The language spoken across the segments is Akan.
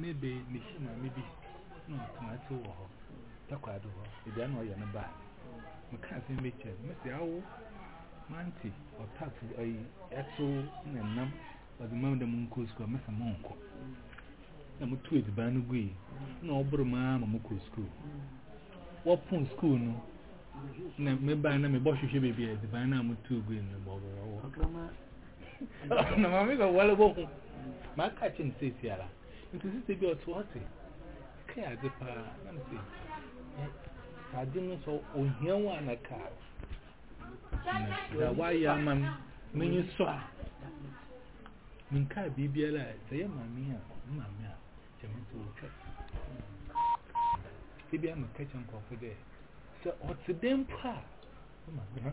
Me be me si maame bi na ɔtena ase wɔ hɔ takwado hɔ ebia na ɔyɛ no baa meka asɛm bi kyerɛ no mesi awo mante ɔtat ayi ɛto na nam ɔde mam dɛ monkɔ sukuu mesa monkɔ na motu aduban no gui na ɔboro maa ma mokɔ sukuu wɔpon sukuu no na mebaa na mebɔhwehwɛ baabi a aduban no a motu gui no bɔbɔwɔ na maame sɛ wɔle wɔhu maka kyɛ no sɛsi ara nti sisɛ bi ɔte ɔte kae adze paa na me sɛ sɛ adze no sɛ ohia wo a na kaa na wayɛ ama m menye sɔ a menkaa biribiara a sɛ yɛ maame a maame a kyɛ me sɛ ɔtwa ebi ama kɛkyɛ nkɔfo dɛ sɛ ɔte dɛn mpo a maame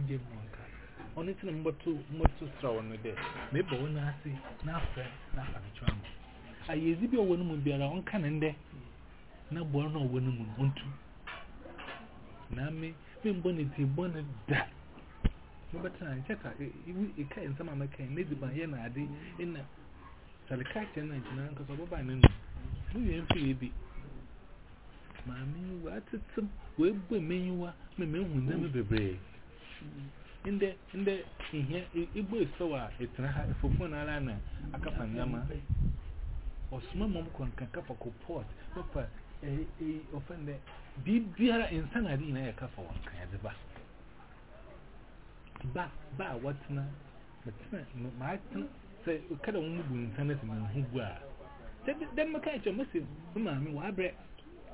Nje mu anka. Ɔno ti na mbɔto mbɔto sra wɔn dɛ mebɔ wɔn ase na afrɛ na afa ne kyerɛ ama. Ayɛdzi bi ɔwɔ ne mu biara ɔnka ne ndɛ na bɔ no ɔwɔ ne mu no ɔntu. Na me me mbɔ ne ti bɔ ne da. Mobɛtena nkyɛ ka iwu ika nsɛm a mɛka ne di ban yɛ na ade na sɛ ne ka kyerɛ na nkyɛn ankasa ɔbɛba ne no. Mo yɛ mfiri bi. Maame yi w'atete m, w'abu m'enyiwa ma mehu nneɛma bebree. Ndɛ ndɛ nhia ibu esɔw a etena ha efofo na ara na akafa nneɛma. Ɔsoma mom kɔ nka kafa kɔ port kafa eh eh ɔfɛn dɛ biribiara nsa na ade nyinaa yɛ kafa wɔn kan yɛde ba. Ba ba a wɔtena Metsena no m'atsena sɛ ka dɛ hom bu nsa na sɛ muhu gu a dɛ dɛ mɛka kyerɛ mo se me maame wɔabrɛ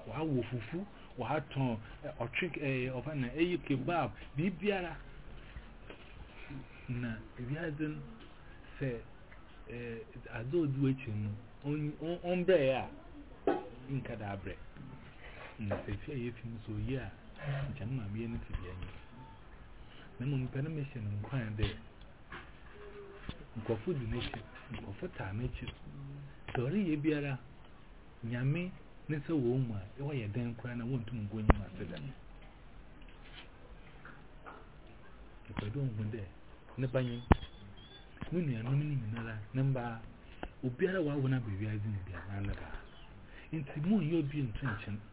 wɔawɔ fufu wɔatɔn ɔtwe ɛɛ ɔfa na ɛyɛ kebab biribiara na wiadze no sɛ ɛɛ adze ɔdze w'ekyir no ɔmbrɛ yɛ a nka dɛ abrɛ na sɛ fie a yɛfi mu so yie a nkyɛn maame yɛ no te deɛ nyɛ Na mmom mepɛ no mehyɛ no nkuran dɛ nkurɔfo di n'akyi, nkurɔfo taa n'akyi. Sɛ ɔreyɛ biara, nyame ne sɛ wɔn mu a ɛwɔ yɛ dɛn koraa na wɔntum ngu enyim ase dɛm. Mepɛ dɛ ohu dɛ ne ba nye ne nuanom no nyinara ne mbaa obiara wɔawo no aba wiadze mu biara ne ba. Nti mu nyɛ obi nto nkyɛn.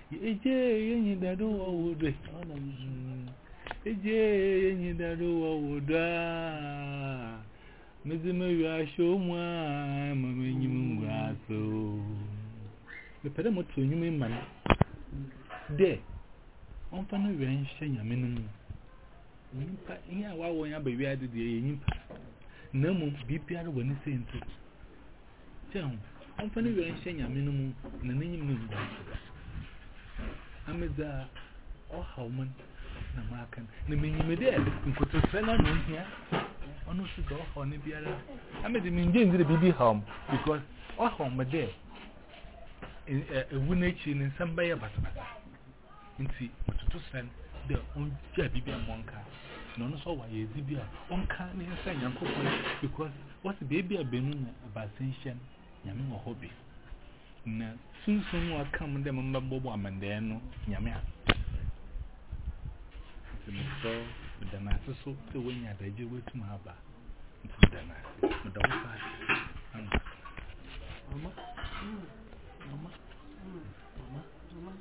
Eje yenyi dado wa wodo. Eje yenyi dado wa wodo. Mezi me wi asho mu a ma me nyim ngwaso. Me pere mo to nyum ma no. De on fa no wi nhye nyame no mu. Nyimpa nya wa wo nya ba wi ade de yenyi pa. Na mu bibia ro wani senti. Sɛ ho, ɔmfa ne werɛ nhyɛ Nyame no mu na n'enyim no ngu ase da. Na medza ɔhaw man na maka no, na minyim dɛ nkotosrɛ no na ohia, ɔno so dza ɔhaw no biara. Na medze menngye ndzi dɛ biribi haw me, because ɔhaw me dɛ ewu n'ekyir no nsɛm bɛyɛ basabasa. Nti metutu serɛ no dɛ ɔngyaa biribi a mɔnka na ɔno so ɔwɔ ayɛdze bi a ɔnka ne nsa Nyankopɔn because wɔse beebi a beenu na ebiasa nhyia no Nyame wɔ hɔ bi na sunsum no ɔka mo dɛ mma bɔbɔ amandɛɛ no Nyame a nti mesrɛ meda no ase so sɛ woanya adagye woatum aba nti meda no ase meda wo saa ama ama ama ama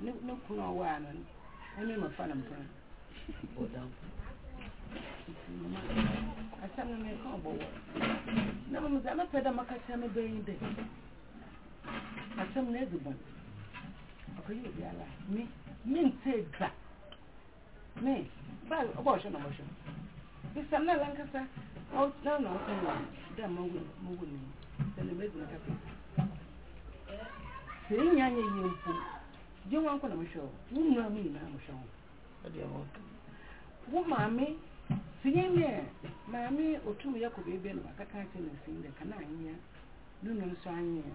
Ne ne kunu a ɔwɔ ano no ɛne ma fa no mpena bɔ dam nti mama asɛm no meka ɔbɔwɔ na mom sɛ mɛpɛ dɛ maka kyerɛ me bɛyi dɛ asɛm no ɛdi bɔn ɔkɔyɛ obiara me mentee dwa Me, ba ɔba ɔhwɛ na ɔbɛhwɛ no. Bisa na lankasa na na ɔsɛ no dɛ ma wo mo wo ni. Sɛ ne mɛdzi ne kasa. Sɛ enya nye yie mpo, gye wɔn kɔ na mehwɛ wo. Wo mmura mu nyinaa mo hwɛ ho. Ɛdeɛ wɔ. Wo maame si yɛn dɛ maame otum yɛ kɔ baabi na wakaka akyerɛ ne si dɛ kana anyea no no nso anyea.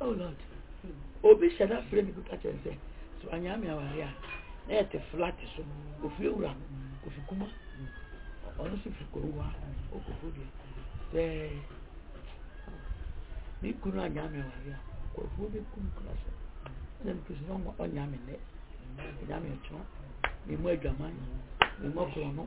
Oh Lord. Obi hyɛ no afrɛ me bi ka kyɛn sɛ so anyaa me awareɛ a na yɛte flat so ofie wura no kofi kuma ɔno so fi kɔwu a ɔkɔfo deɛ sɛ me kunu anyaa me awareɛ a kɔfuo bɛkum kora so ɛna mekɔsi no ɔnyaa me nnɛ ɔnyaa me ɔkyena memu adwaman memu akorɔ no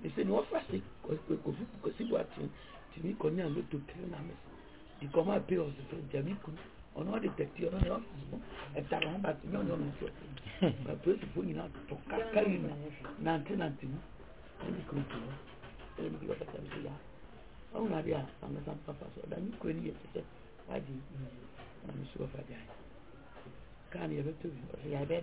Mese ne wɔfa se Kwasi Boateng tumi kɔnya loto three numbers de kɔma apɛ ɔsefo gyame kun ɔno ɔde tɛti ɔno ne ɔfis mu ɛtare ho ba tumi ɔne ɔno nso ba polisifoɔ nyina tɔ kaka yi mu nante nante mu ɛne kuro tu hɔ ɛne bi ɔkasa bi sɛ ya ɔhunu adeɛ a amesa mpafa so ɔda ne kuro ne yɛ te sɛ wagye yie na mesu ɔfa gyae kaa ne yɛbɛtɔ bi ɔsɛ yɛbɛɛ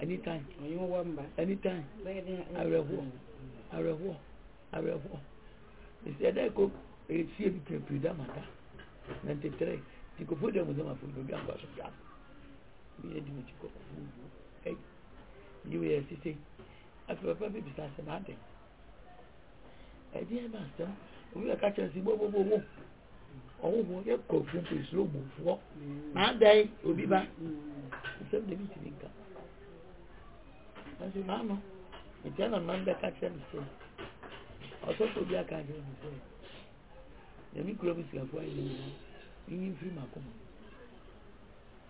anytime ɔnye wo wɔ mba anytime awerɛhoɔ awerɛhoɔ awerɛhoɔ ɛsɛ ɛda ɛkɔ ɛfie bi pirepire da mata na ntetere nti kɔfo dɛ mu sɛ mafo baabi akɔ aso gya meyɛ di mekyi kɔ kɔfo wuo ɛyi nyi wei ɛsese afei papa bi bisa asɛm adɛn ɛdeɛ ma asɛm obi bɛka kyerɛ sɛ bobobobo ɔwofo yɛ kɔfo mpɛsɛ obufoɔ na adan obi ba nsɛm de bi tumi nka nanso maa no ɛtia na mma mbɛka kyerɛ me sɛ ɔsɔfo bi aka kyerɛ me sɛ nyame kura mu sikafoɔ ayɛ nyina menyi mfiri makoma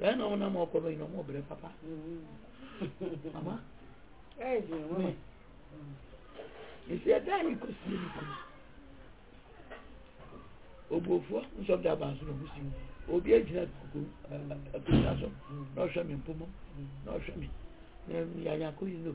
bɛɛ na ɔnam ɔkɔ bɛyi na ɔmɔ brɛ papa mama me ɛsi ɛda a yɛkɔsie no kunu obuofoɔ nsɔm de aba nso na ɔmusi mu obi agyina kuku akusa so na ɔhwɛ me mpomɔ na ɔhwɛ me na yɛanyɛ akɔyi no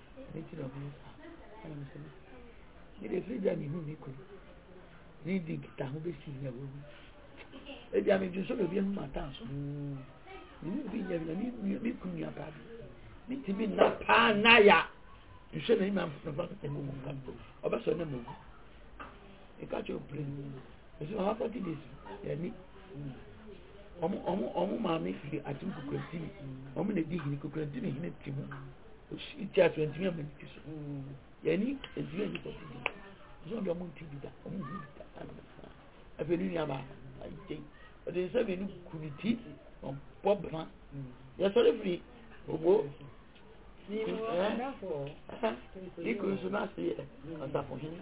ne ti na ɔmo nsa ɛna mo sɛ no me de firi bia mehu me kunu ne di nkita ho bɛsi na ɛwɔ mu ebia me dwene sɛ baabi ahu ma taa so hmm. me mu bi nya bi na me kunu nua paa bi me ti bi nna paa nna ya nhwɛ na ima nfa ɛmu mu nka mpo ɔbɛsɔ ne mu mu ɛka kyɛ ɔpere mu ɛsɛ ɔha fɔti de si ɛni ɔmo ɔmo ɔmo maame firi atum kukura ti mi ɔmo na di hini kukura ti mi hini ti mu. Osi ti aso ntumi ama ne ti so. Yɛni ntumi anyi kɔ ti bi. Nso ɔdi ɔmo nti bi da ɔmo hu bi da ano saa. Afei ne nua baa ayi gye. Ɔde nsa mmienu ku ne ti na ɔbɔ bena. Yɛsɔre firi obo. Iko nso n'ase yɛ ɔsafo hene.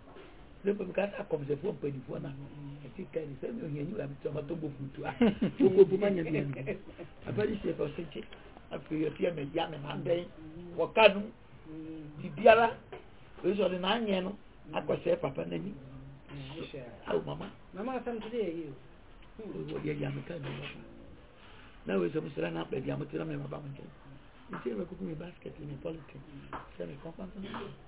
ne bɛ ka sa kɔmsɛfoɔ mpanimfoɔ na ɛsi ka ne sɛ ne ohia nyi wame tɔma tɔ bɔfu tu a wokɔ bu ma nya bia no abɛde hyɛ fɛ ɔsɛ kye afei ɔsi ɛmɛ ya ne ma dɛn wɔka no biribiara ɛsɛ ɔde n'anyɛ no akɔsɛ papa n'ani awo mama mama asɛm ti de yɛ yi o yɛ yɛ ameka ne papa na wei sɛ mo sira na baabi a mo tena mɛ ma ba mo nkyɛn nti yɛ bɛ kuku mi basket mi pɔlitin sɛ mi kɔn kɔn kɔn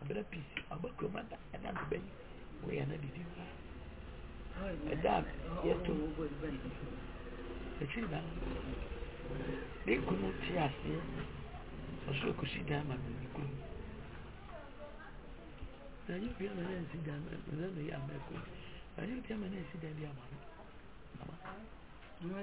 Abena pisi aba kurom ada ɛna beba yi wɔyɛ ana didi mma ɛda yɛto ɛkyiri na ne kunu te aseɛ ɔso ɛkɔsi dan ma no ne kunu na yɛ bia ma no ansi dan ma no na yɛ ama ɛkɔ na yɛ bia ma no ansi dan bi ama no ama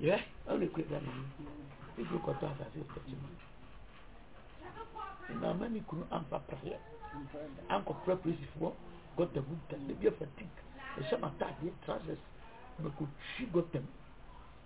Yeah, only quick that money. If you got to ask, I say, stop him. Na ama ne kunu ampa praeɛ ankɔfrɛ polisifoɔ gɔta mu da ne bia fatik ɛhyɛ m'ataadeɛ trousers mɛkɔtwi gɔta mu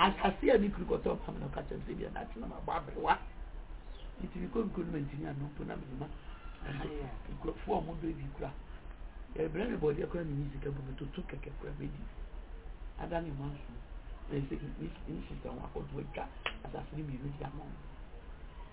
Asase a ne kunu kɔtɔ maa me no ka kyerɛ sɛ deɛ n'akyi na mabɔ aberewa nti mekɔ nkuro no mantumi ano mpo na mema nkurɔfoɔ a wɔdɔ bi kura ɛbrɛ me bɔdeɛ kora menyi sika bu metoto kɛkɛ kora mɛdi ada ne ma nso ɛsɛ ne sista ho akɔto atwa asase no mmienu de ama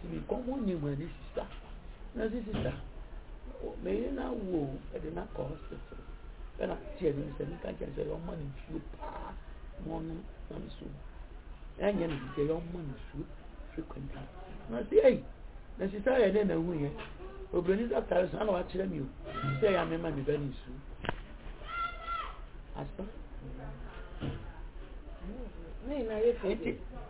tumi kɔn ho nni mu a ne sisa na se sisa meyere no awo ɛde no akɔ hospital ɛna te anim sɛ meka kyɛn sɛ yɛma no nsuo paa ma ɔnom na me so ɛnyɛ no sɛ yɛma no nsuo frequently na se ei na sisa yɛ dɛ na hu yɛ obìnrin sá tare sọ ana wakyerɛ mi o sɛ yɛ amema mi bɛ ne nsuo asa. Ne nyinaa yɛ fɛ.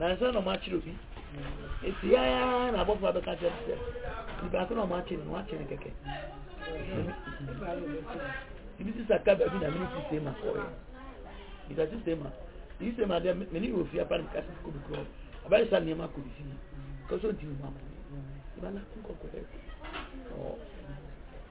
nansa na ɔmo akyerɛ obi esi yaya na abɔfra bɛka kyerɛ sɛ nipaako na ɔmo akyɛ no akyɛ no kɛkɛ ebi sisa ka baabi na mene si sema kɔɛ bisa si sema eyi sema dɛ mene yɛ ofia pa ne meka sɛ kobi korɔ abayɛ sa nneɛma kɔ bi fie kɔsɛ ɔdi mu ma mo ɛbala nkɔkɔ dɛ ɔɔ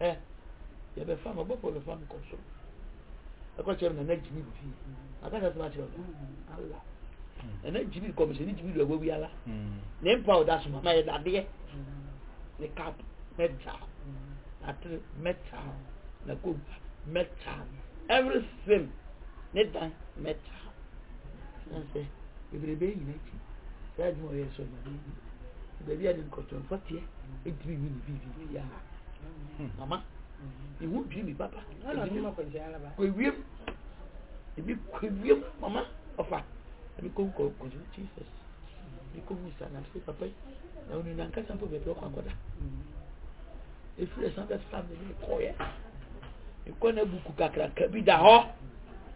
ɛ yɛbɛfa no ɔbɔfo no fa no kɔ soro ɛkɔ kyerɛ no na na gyimi fi aka sɛ sɛ makyerɛ no ala ɛna gyimi kɔmhyɛne gyimi do awawi ala ne mpa ɔda so ma yɛ dadeɛ ne cap mɛta atere mɛta na kogba mɛta everything ne dan mɛta ɛn sɛ bebrebe nyina akyi sɛ adwuma ɔyɛ sɔ nyame baabi a ne nkɔtɔ mfɔteɛ ɛntumi nyi ne biribi biara mama ehu dwiri mi papa ewiem ebi kɔ ewiem mama ɔfa ebi kɔ nkɔ nkɔsu jesus ebi kɔ mu sa na se papa yi na onu na nkasa mpo baabi ɔkɔ akɔda efiri ɛsan bɛ fa mi ne kɔ yɛ ekɔ na buku kakraka bi da hɔ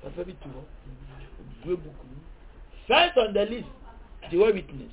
papa bi tu hɔ ebue buku first on the list the way witness.